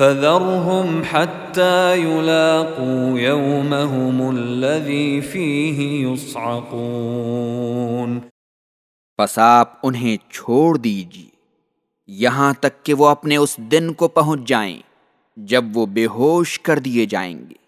فذرهم حتى يلاقوا يومهم الذي فيه يصعقون۔ پس آپ انہیں چھوڑ دیجیے۔ یہاں تک کہ وہ اپنے اس دن کو پہنچ جائیں جب وہ بے ہوش کر دیے جائیں گے۔